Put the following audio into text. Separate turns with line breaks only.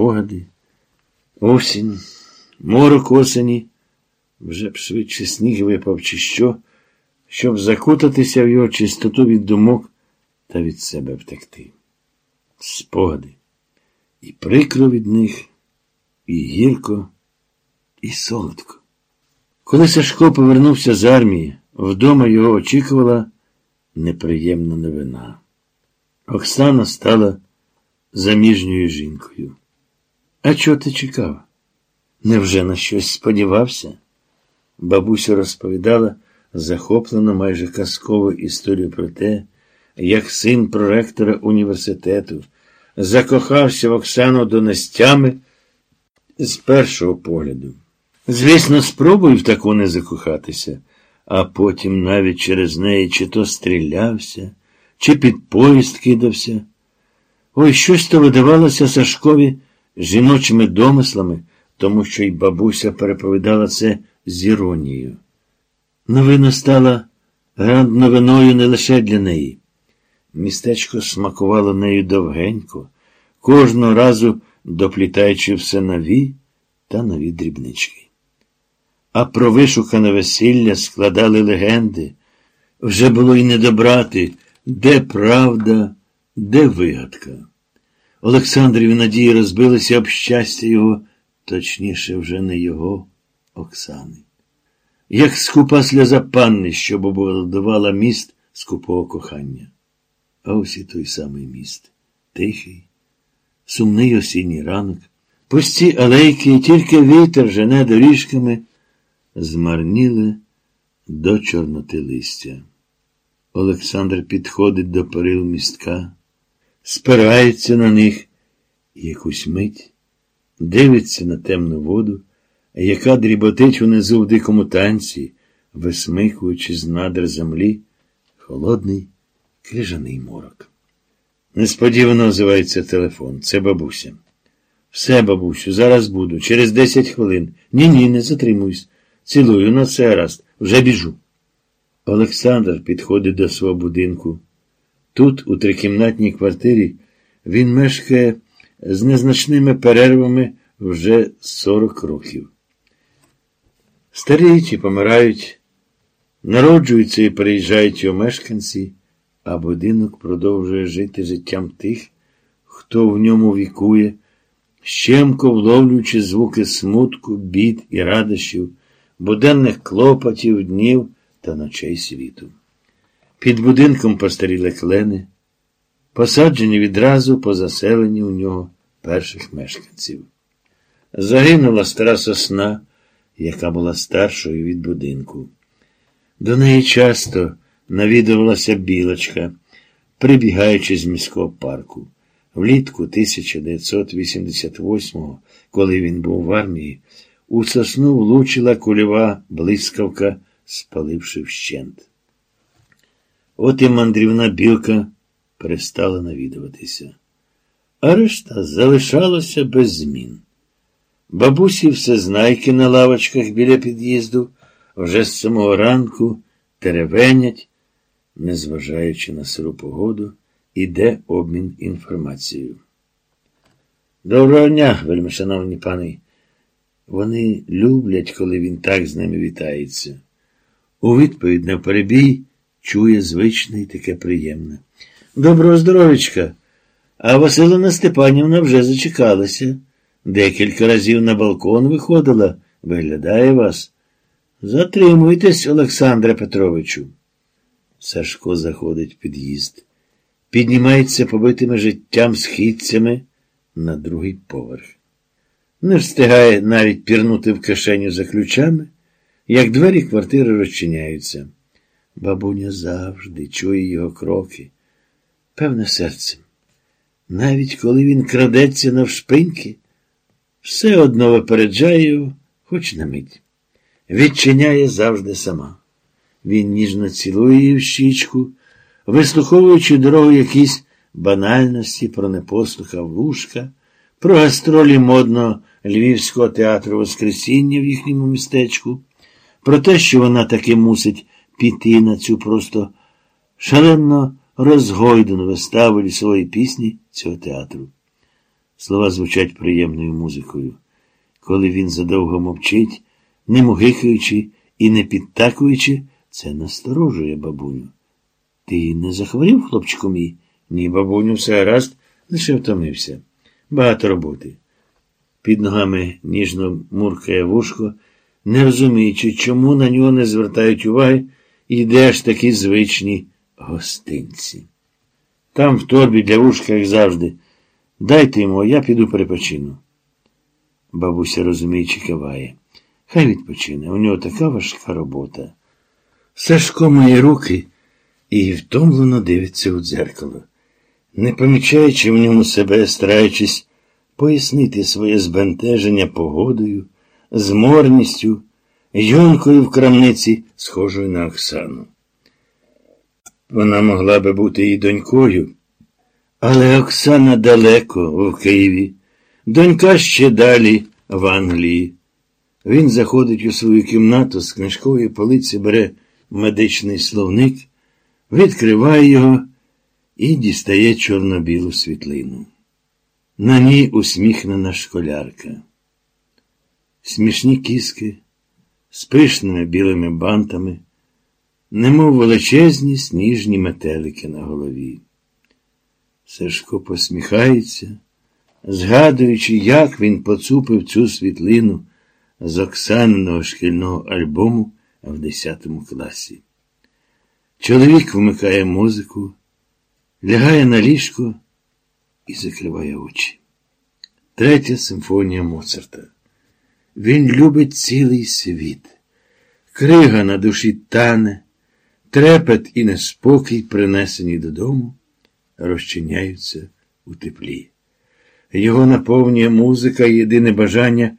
спогади. Осінь, морок осені, вже б швидше сніг випав, чи що, щоб закутатися в його чистоту від думок та від себе втекти. Спогади. І прикро від них, і гірко, і солодко. Коли Сашко повернувся з армії, вдома його очікувала неприємна новина. Оксана стала заміжньою жінкою. А чого ти чекав? Невже на щось сподівався? Бабуся розповідала захоплену майже казкову історію про те, як син проректора університету закохався в Оксану донестями з першого погляду. Звісно, спробуй в таку не закохатися, а потім навіть через неї чи то стрілявся, чи під поїзд кидався. Ой, щось то видавалося Сашкові жіночими домислами, тому що й бабуся переповідала це з іронією. Новина стала гранд новиною не лише для неї. Містечко смакувало нею довгенько, кожного разу доплітаючи все нові та нові дрібнички. А про вишукане весілля складали легенди. Вже було й не добрати, де правда, де вигадка. Олександрів надії розбилися об щастя його, точніше, вже не його, Оксани. Як скупа сльоза панни, що побудувала міст скупого кохання. А ось і той самий міст. Тихий, сумний осінній ранок, пусті алейки, і тільки вітер жене доріжками змарніли до чорноти листя. Олександр підходить до перил містка, спирається на них і якусь мить, дивиться на темну воду, яка дріботить унизу в дикому танці, висмикуючи з надр землі холодний крижаний морок. Несподівано озивається телефон. Це бабуся. Все, бабусю, зараз буду. Через десять хвилин. Ні, ні, не затримуюсь. Цілую на це раз. Вже біжу. Олександр підходить до свого будинку. Тут, у трикімнатній квартирі, він мешкає з незначними перервами вже 40 років. Старіють і помирають, народжуються і переїжджають його мешканці, а будинок продовжує жити життям тих, хто в ньому вікує, щемко вловлюючи звуки смутку, бід і радощів, буденних клопотів, днів та ночей світу. Під будинком постаріли клени, посаджені відразу по заселенні у нього перших мешканців. Загинула стара сосна, яка була старшою від будинку. До неї часто навідувалася білочка, прибігаючи з міського парку. Влітку 1988-го, коли він був в армії, у сосну влучила кульова блискавка, спаливши вщент. От і мандрівна білка перестала навідуватися. А решта залишалося без змін. Бабусі всезнайки на лавочках біля під'їзду вже з самого ранку теревенять, незважаючи на сиру погоду, іде обмін інформацією. Доброго дня, вельмишановні пани. Вони люблять, коли він так з ними вітається. У відповідь на перебій чує звичне і таке приємне. Доброго здоров'ячка. А Василина Степанівна вже зачекалася. Декілька разів на балкон виходила, виглядає вас. Затримуйтесь, Олександре Петровичу. Сашко заходить в під'їзд, піднімається побитими життям східцями на другий поверх. Не встигає навіть пірнути в кишеню за ключами, як двері квартири розчиняються. Бабуня завжди чує його кроки, певне серцем. Навіть коли він крадеться навшпиньки, все одно випереджає його, хоч на мить. Відчиняє завжди сама. Він ніжно цілує її в щічку, вислуховуючи дорогу якісь банальності про непослуха Вушка, про гастролі модного Львівського театру Воскресіння в їхньому містечку, про те, що вона таки мусить піти на цю просто шалено розгойдену виставу лісової пісні цього театру. Слова звучать приємною музикою. Коли він задовго мовчить, не мугикаючи і не підтакуючи, це насторожує бабуню. Ти не захворів, хлопчику мій? Ні, бабуню, все гаразд, лише втомився. Багато роботи. Під ногами ніжно муркає вушко, не розуміючи, чому на нього не звертають уваги і де ж такі звичні гостинці. Там в торбі для вушка, як завжди. Дайте йому, я піду перепочину. Бабуся розуміючи, киває. Хай відпочине, у нього така важка робота. Сашко мої руки і втомлено дивиться у дзеркало, не помічаючи в ньому себе, стараючись пояснити своє збентеження погодою, зморністю, йонкою в крамниці, схожою на Оксану. Вона могла би бути і донькою, але Оксана далеко в Києві, донька ще далі в Англії. Він заходить у свою кімнату з книжкової полиці, бере медичний словник, відкриває його і дістає чорно-білу світлину. На ній усміхнена школярка. Смішні кіски з пишними білими бантами, немов величезні сніжні метелики на голові. Сашко посміхається, згадуючи, як він поцупив цю світлину з Оксаниного шкільного альбому в 10 класі. Чоловік вмикає музику, лягає на ліжко і закриває очі. Третя симфонія Моцарта. Він любить цілий світ. Крига на душі тане, трепет і неспокій, принесені додому, розчиняються у теплі. Його наповнює музика і єдине бажання